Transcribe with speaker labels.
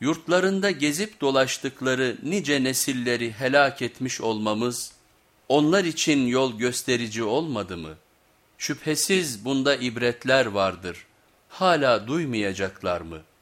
Speaker 1: Yurtlarında gezip dolaştıkları nice nesilleri helak etmiş olmamız, onlar için yol gösterici olmadı mı? Şüphesiz bunda ibretler vardır. Hala duymayacaklar mı?''